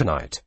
tonight.